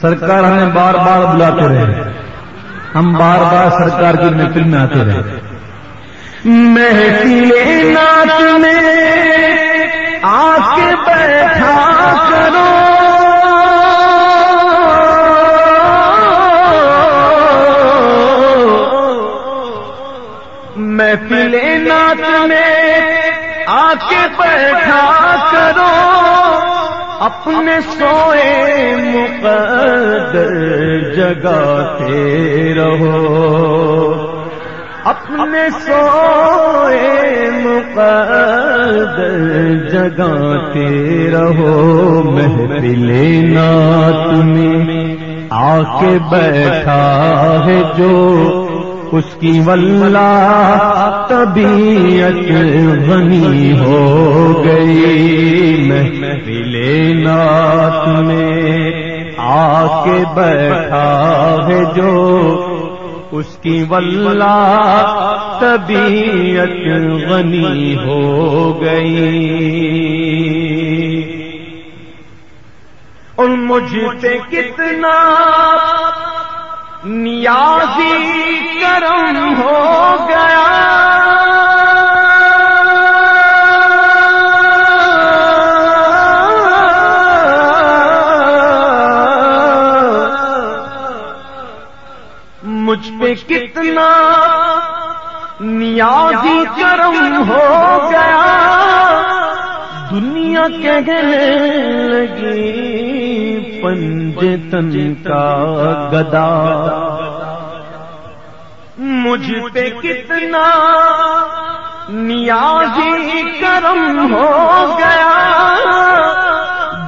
سرکار ہمیں بار بار بلاتے رہے۔ ہم بار بار سرکار کی محفل میں آتے رہے۔ محفل ناچ میں آ کے بیٹھا کرو۔ محفل ناچ میں آ کے بیٹھا کرو۔ اپنے سوئے مقدر جگاتے رہو۔ اپنے سوئے مقدر جگاتے رہو۔ محفل نات میں آ کے بیٹھا ہے جو اس کی ولہ طبیعت غنی ہو۔ کے بیٹھا ہے جو اس کی ولہ طبیعت غنی ہو گئی۔ اور مجھ سے کتنا نیازی مجھ پہ کتنا نیازی کرم ہو گیا۔ دنیا کہنے لگی پنجتن کا گدا۔ مجھ پہ کتنا نیازی کرم ہو گیا۔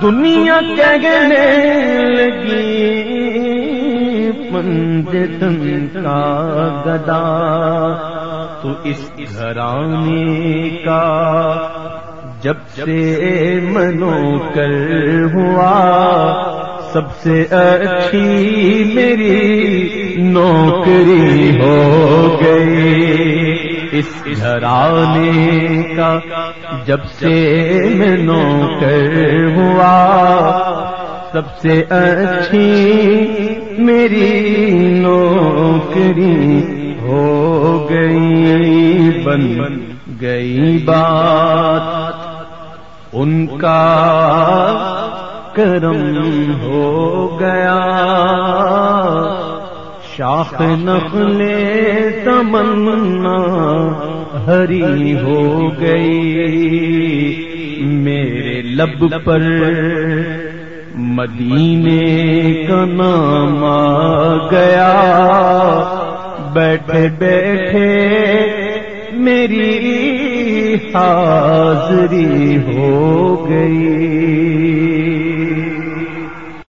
دنیا کہنے لگی پنجتن کا گدا، تو اس گھرانے کا جب سے منو کر ہوا، سب سے اچھی میری نوکری ہو گئی۔ اس گھرانے کا جب سے میں نوکر ہوا، سب سے اچھی میری نوکری ہو گئی، بن گئی بات۔ ان کا کرم ہو گیا۔ شاخ نخلے تمنا ہری ہو گئی۔ میرے لب پر مدینے کا نام آ گیا۔ بیٹھے بیٹھے میری حاضری ہو گئی۔